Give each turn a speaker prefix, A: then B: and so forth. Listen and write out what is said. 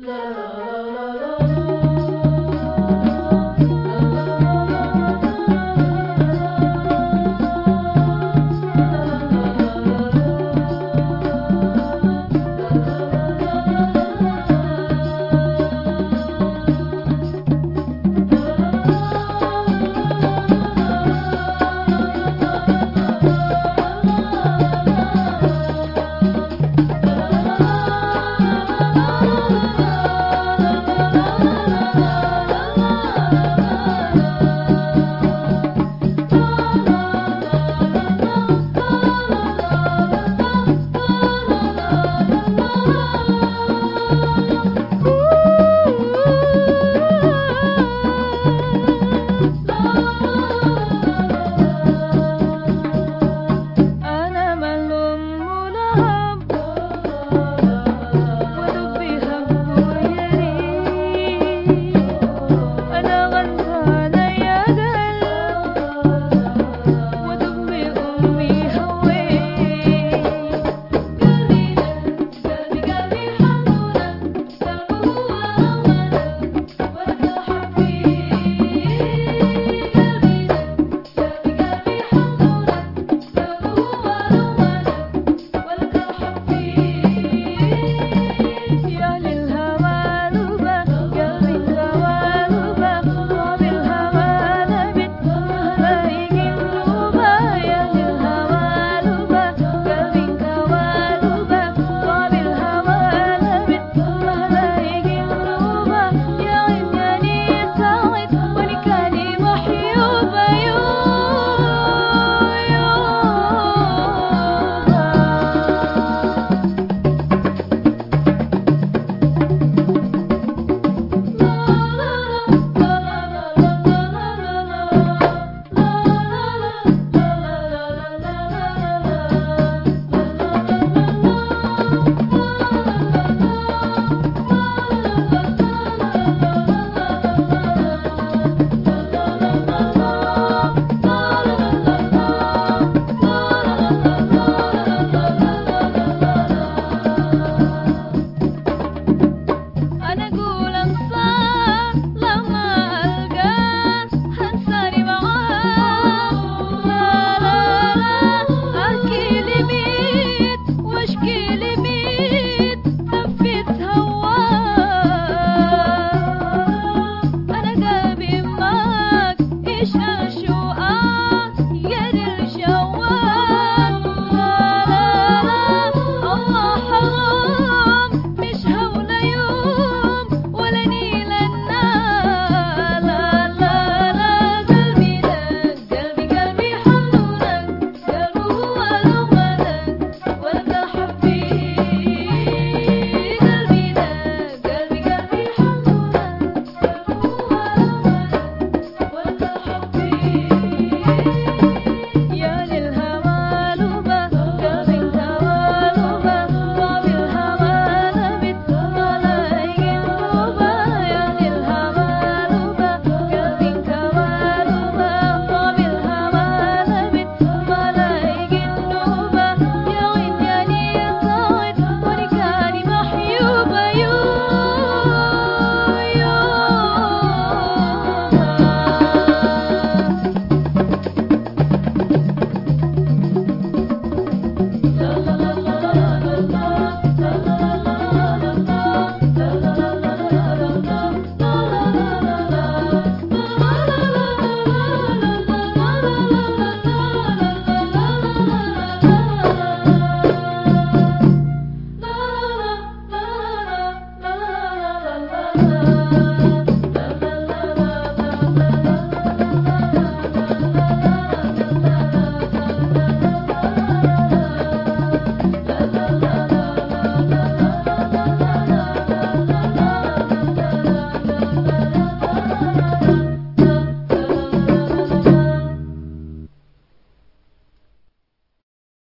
A: la la la la